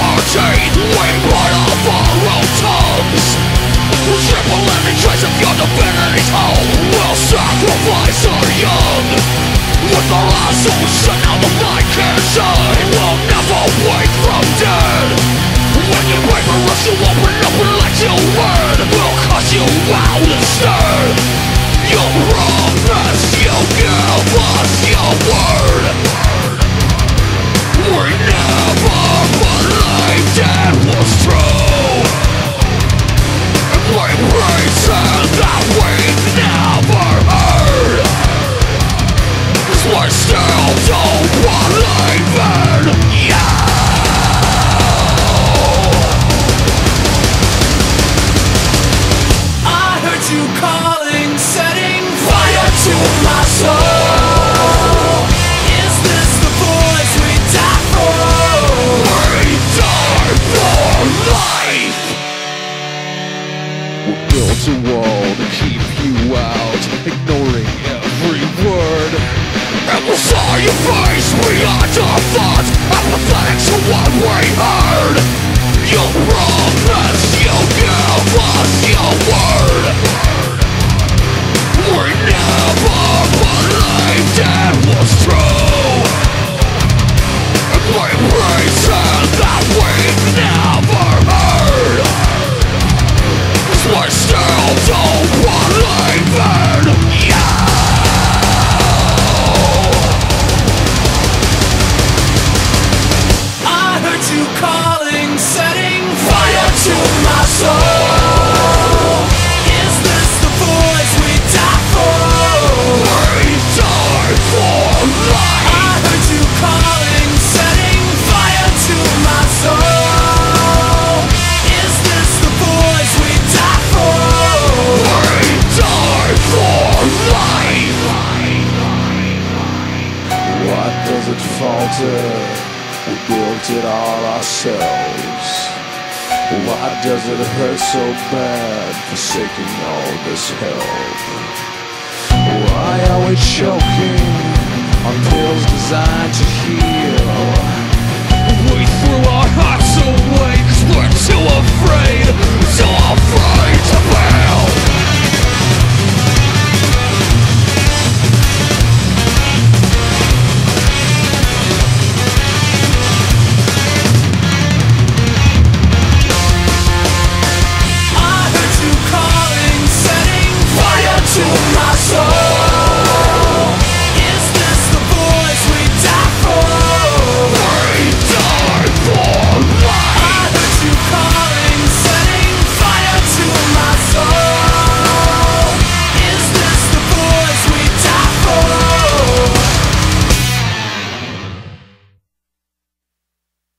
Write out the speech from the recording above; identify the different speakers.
Speaker 1: our teeth We brought off our own tongues Triple every trace of your We'll sacrifice our young. With our eyes the shine. We'll never wake from When you us to open up and let you in We'll cut you out instead. You promise you give us your word
Speaker 2: a wall to keep you out, ignoring every word.
Speaker 1: And we saw your face beyond our thoughts Apathetic to what we heard. You promised you give us your word. We never believed it was true. And we reason that we've never still
Speaker 2: falter? We built it all ourselves. Why does it hurt so bad, forsaking all this help? Why are we choking on pills designed to heal?